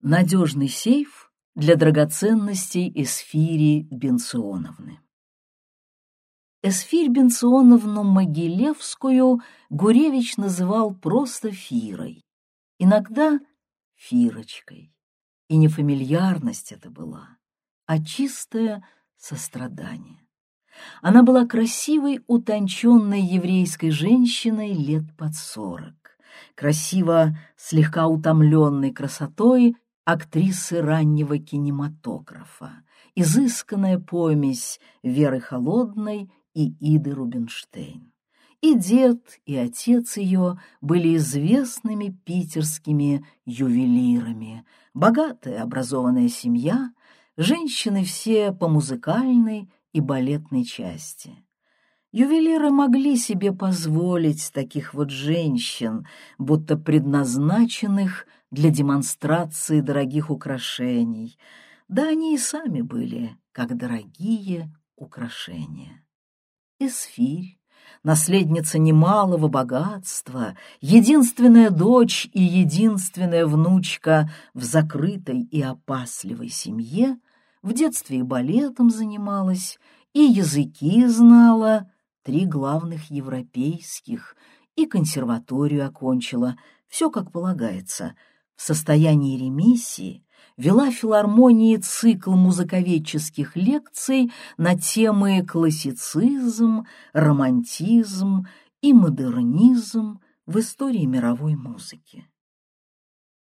Надежный сейф для драгоценностей Эсфири Бенционовны. Эсфирь Бенционовну Могилевскую Гуревич называл просто Фирой, иногда Фирочкой. И не фамильярность это была, а чистое сострадание. Она была красивой, утонченной еврейской женщиной лет под сорок, красиво слегка утомленной красотой актрисы раннего кинематографа, изысканная помесь Веры Холодной и Иды Рубинштейн. И дед, и отец ее были известными питерскими ювелирами, богатая образованная семья, женщины все по музыкальной и балетной части. Ювелиры могли себе позволить таких вот женщин, будто предназначенных для демонстрации дорогих украшений. Да они и сами были, как дорогие украшения. Эсфирь, наследница немалого богатства, единственная дочь и единственная внучка в закрытой и опасливой семье, в детстве и балетом занималась, и языки знала, три главных европейских, и консерваторию окончила, все как полагается — в состоянии ремиссии вела филармонии цикл музыковедческих лекций на темы классицизм, романтизм и модернизм в истории мировой музыки.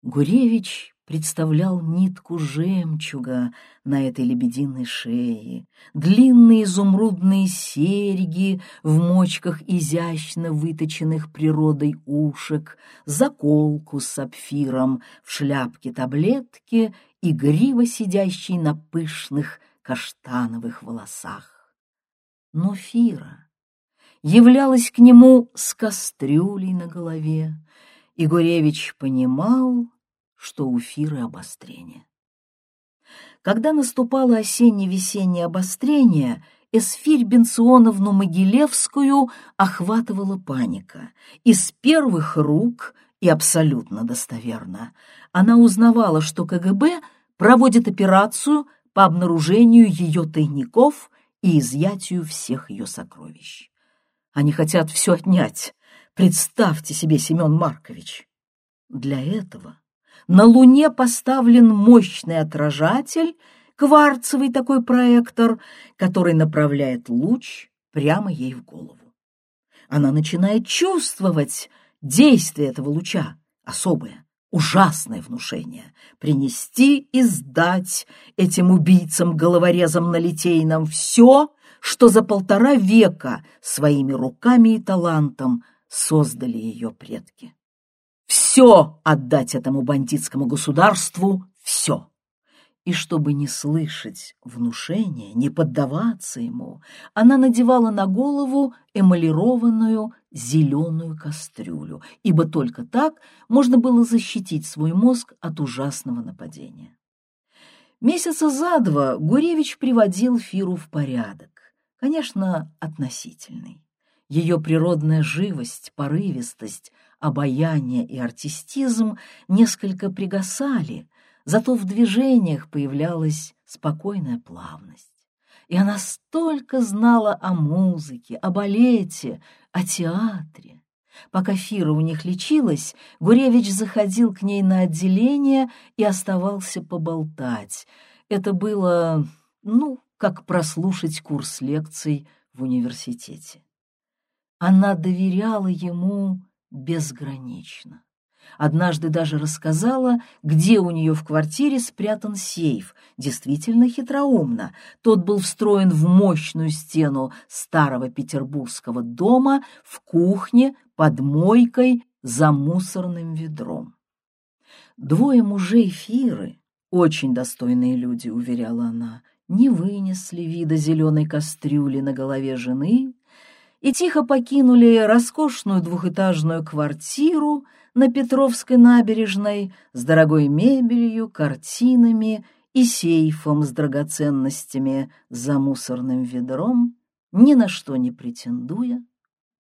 Гуревич представлял нитку жемчуга на этой лебединой шее, длинные изумрудные серьги в мочках изящно выточенных природой ушек, заколку с сапфиром в шляпке таблетки и гриво сидящей на пышных каштановых волосах. Но Фира являлась к нему с кастрюлей на голове, и Гуревич понимал, что у Фиры обострение. Когда наступало осенне-весеннее обострение, Эсфирь Бенционовну Могилевскую охватывала паника. Из первых рук, и абсолютно достоверно, она узнавала, что КГБ проводит операцию по обнаружению ее тайников и изъятию всех ее сокровищ. Они хотят все отнять. Представьте себе, Семен Маркович. Для этого на Луне поставлен мощный отражатель, кварцевый такой проектор, который направляет луч прямо ей в голову. Она начинает чувствовать действие этого луча, особое, ужасное внушение, принести и сдать этим убийцам-головорезам на Литейном все, что за полтора века своими руками и талантом создали ее предки все отдать этому бандитскому государству, все. И чтобы не слышать внушения, не поддаваться ему, она надевала на голову эмалированную зеленую кастрюлю, ибо только так можно было защитить свой мозг от ужасного нападения. Месяца за два Гуревич приводил Фиру в порядок, конечно, относительный. Ее природная живость, порывистость, обаяние и артистизм несколько пригасали, зато в движениях появлялась спокойная плавность. И она столько знала о музыке, о балете, о театре. Пока Фира у них лечилась, Гуревич заходил к ней на отделение и оставался поболтать. Это было, ну, как прослушать курс лекций в университете. Она доверяла ему безгранично. Однажды даже рассказала, где у нее в квартире спрятан сейф. Действительно хитроумно. Тот был встроен в мощную стену старого петербургского дома в кухне под мойкой за мусорным ведром. Двое мужей Фиры, очень достойные люди, уверяла она, не вынесли вида зеленой кастрюли на голове жены и тихо покинули роскошную двухэтажную квартиру на Петровской набережной с дорогой мебелью, картинами и сейфом с драгоценностями за мусорным ведром, ни на что не претендуя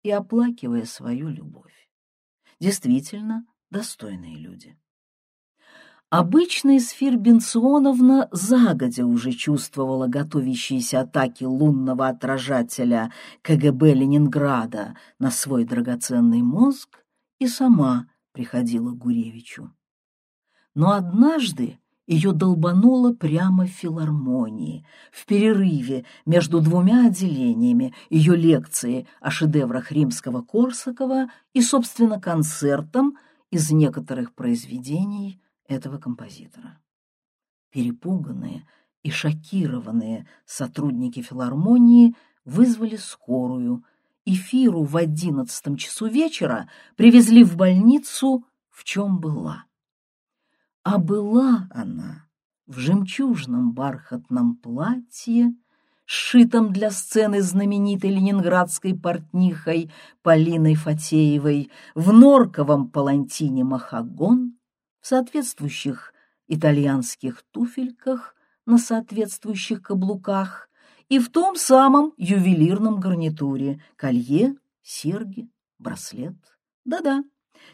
и оплакивая свою любовь. Действительно, достойные люди. Обычно Эсфир Бенционовна загодя уже чувствовала готовящиеся атаки лунного отражателя КГБ Ленинграда на свой драгоценный мозг и сама приходила к Гуревичу. Но однажды ее долбануло прямо в филармонии, в перерыве между двумя отделениями ее лекции о шедеврах римского Корсакова и, собственно, концертом из некоторых произведений этого композитора. Перепуганные и шокированные сотрудники филармонии вызвали скорую, и Фиру в одиннадцатом часу вечера привезли в больницу, в чем была. А была она в жемчужном бархатном платье, сшитом для сцены знаменитой ленинградской портнихой Полиной Фатеевой, в норковом палантине махагон, в соответствующих итальянских туфельках на соответствующих каблуках и в том самом ювелирном гарнитуре — колье, серьги, браслет. Да-да,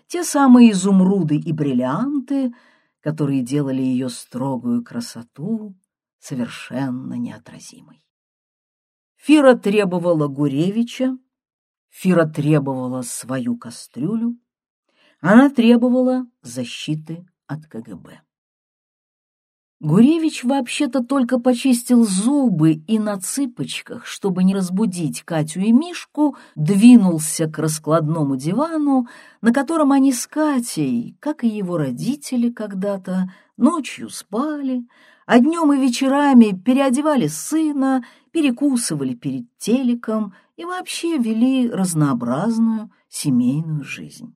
те самые изумруды и бриллианты, которые делали ее строгую красоту совершенно неотразимой. Фира требовала Гуревича, Фира требовала свою кастрюлю, она требовала защиты от КГБ. Гуревич вообще-то только почистил зубы и на цыпочках, чтобы не разбудить Катю и Мишку, двинулся к раскладному дивану, на котором они с Катей, как и его родители когда-то, ночью спали, а днем и вечерами переодевали сына, перекусывали перед телеком и вообще вели разнообразную семейную жизнь.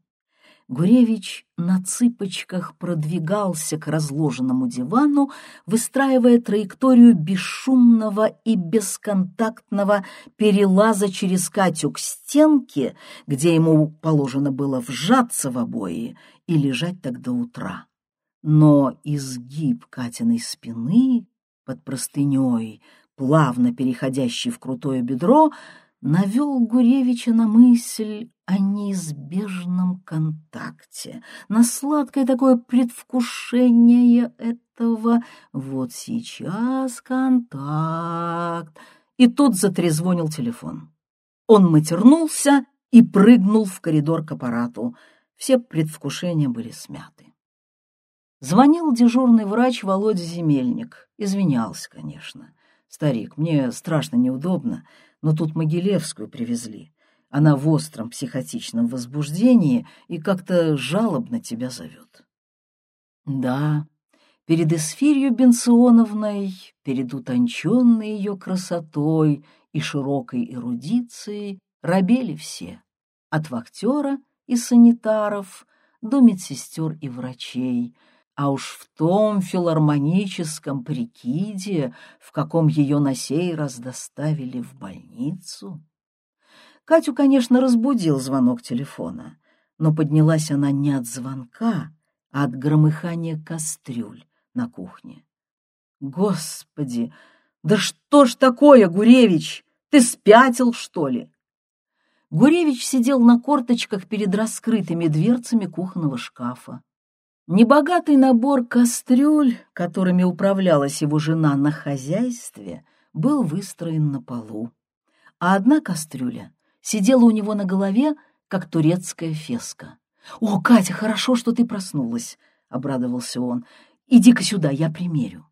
Гуревич на цыпочках продвигался к разложенному дивану, выстраивая траекторию бесшумного и бесконтактного перелаза через Катю к стенке, где ему положено было вжаться в обои и лежать так до утра. Но изгиб Катиной спины под простыней, плавно переходящий в крутое бедро, навел Гуревича на мысль о неизбежном контакте, на сладкое такое предвкушение этого «вот сейчас контакт». И тут затрезвонил телефон. Он матернулся и прыгнул в коридор к аппарату. Все предвкушения были смяты. Звонил дежурный врач Володя Земельник. Извинялся, конечно. «Старик, мне страшно неудобно, но тут Могилевскую привезли. Она в остром психотичном возбуждении и как-то жалобно тебя зовет. Да, перед Эсфирью Бенционовной, перед утонченной ее красотой и широкой эрудицией робели все, от вахтера и санитаров до медсестер и врачей, а уж в том филармоническом прикиде, в каком ее на сей раз доставили в больницу. Катю, конечно, разбудил звонок телефона, но поднялась она не от звонка, а от громыхания кастрюль на кухне. «Господи, да что ж такое, Гуревич? Ты спятил, что ли?» Гуревич сидел на корточках перед раскрытыми дверцами кухонного шкафа. Небогатый набор кастрюль, которыми управлялась его жена на хозяйстве, был выстроен на полу, а одна кастрюля сидела у него на голове, как турецкая феска. «О, Катя, хорошо, что ты проснулась!» — обрадовался он. «Иди-ка сюда, я примерю».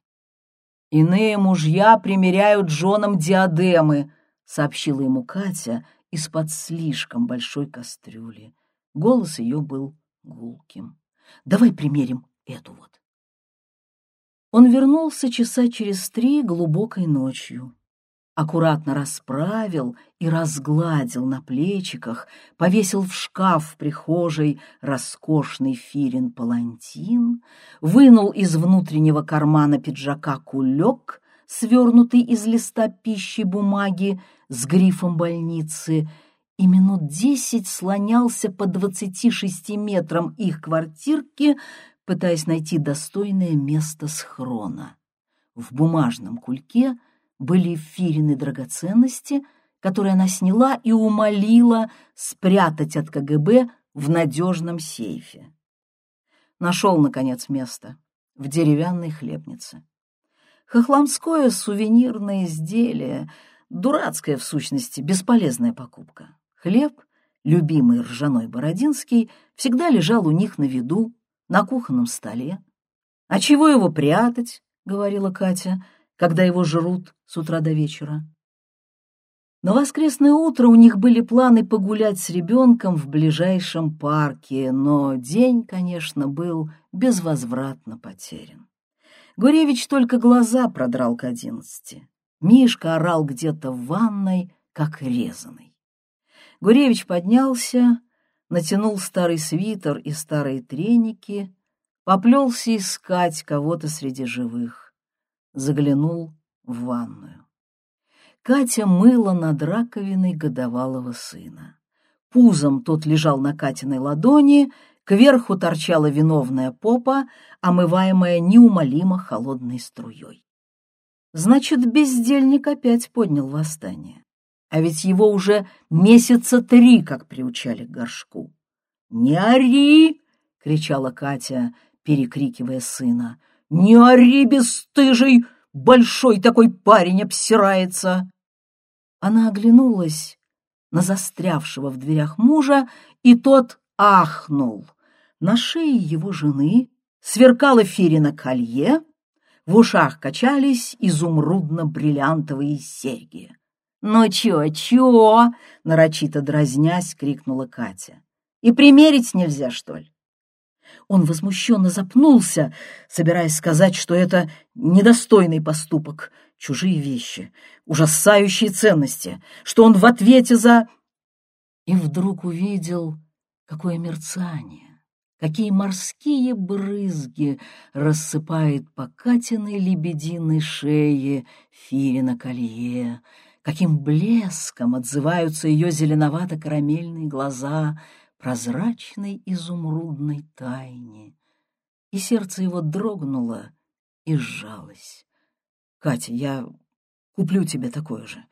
«Иные мужья примеряют женам диадемы», — сообщила ему Катя из-под слишком большой кастрюли. Голос ее был гулким. «Давай примерим эту вот». Он вернулся часа через три глубокой ночью аккуратно расправил и разгладил на плечиках, повесил в шкаф в прихожей роскошный фирин палантин, вынул из внутреннего кармана пиджака кулек, свернутый из листа пищи бумаги с грифом больницы, и минут десять слонялся по двадцати шести метрам их квартирки, пытаясь найти достойное место схрона. В бумажном кульке — были Фирины драгоценности, которые она сняла и умолила спрятать от КГБ в надежном сейфе. Нашел, наконец, место. в деревянной хлебнице. Хохломское сувенирное изделие, дурацкая в сущности, бесполезная покупка. Хлеб, любимый ржаной бородинский, всегда лежал у них на виду, на кухонном столе. «А чего его прятать?» — говорила Катя, когда его жрут с утра до вечера. На воскресное утро у них были планы погулять с ребенком в ближайшем парке, но день, конечно, был безвозвратно потерян. Гуревич только глаза продрал к одиннадцати. Мишка орал где-то в ванной, как резаный. Гуревич поднялся, натянул старый свитер и старые треники, поплелся искать кого-то среди живых. Заглянул в ванную. Катя мыла над раковиной годовалого сына. Пузом тот лежал на Катиной ладони, кверху торчала виновная попа, омываемая неумолимо холодной струей. Значит, бездельник опять поднял восстание. А ведь его уже месяца три как приучали к горшку. «Не ори!» — кричала Катя, перекрикивая сына. «Не ори, бесстыжий! Большой такой парень обсирается!» Она оглянулась на застрявшего в дверях мужа, и тот ахнул. На шее его жены сверкало фирина колье, в ушах качались изумрудно-бриллиантовые серьги. «Ну чё, чё?» — нарочито дразнясь, крикнула Катя. «И примерить нельзя, что ли?» Он возмущенно запнулся, собираясь сказать, что это недостойный поступок, чужие вещи, ужасающие ценности, что он в ответе за... И вдруг увидел, какое мерцание, какие морские брызги рассыпает по Катиной лебединой шее Фирина колье, каким блеском отзываются ее зеленовато-карамельные глаза прозрачной изумрудной тайне. И сердце его дрогнуло и сжалось. Катя, я куплю тебе такое же,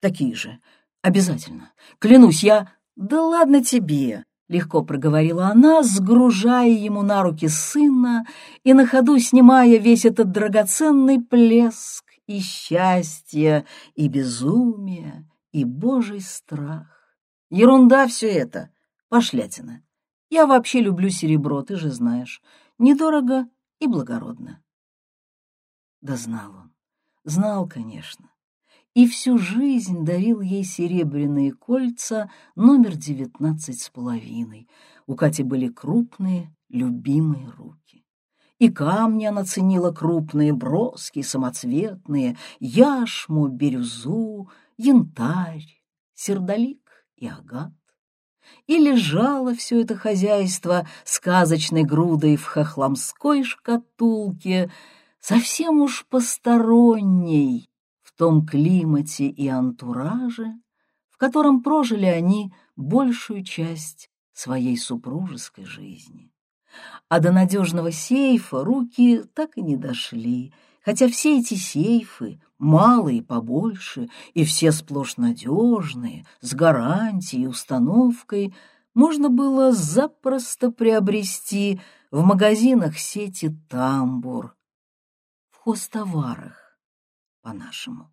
такие же, обязательно. Клянусь, я... Да ладно тебе, легко проговорила она, сгружая ему на руки сына и на ходу снимая весь этот драгоценный плеск и счастье, и безумие, и божий страх. Ерунда все это, пошлятина. Я вообще люблю серебро, ты же знаешь. Недорого и благородно. Да знал он. Знал, конечно. И всю жизнь дарил ей серебряные кольца номер девятнадцать с половиной. У Кати были крупные, любимые руки. И камни она ценила крупные, броски, самоцветные, яшму, бирюзу, янтарь, сердолик и агат. И лежало все это хозяйство сказочной грудой в хохломской шкатулке — совсем уж посторонней в том климате и антураже, в котором прожили они большую часть своей супружеской жизни. А до надежного сейфа руки так и не дошли, хотя все эти сейфы, малые побольше, и все сплошь надежные, с гарантией установкой, можно было запросто приобрести в магазинах сети «Тамбур», хозтоварах по-нашему.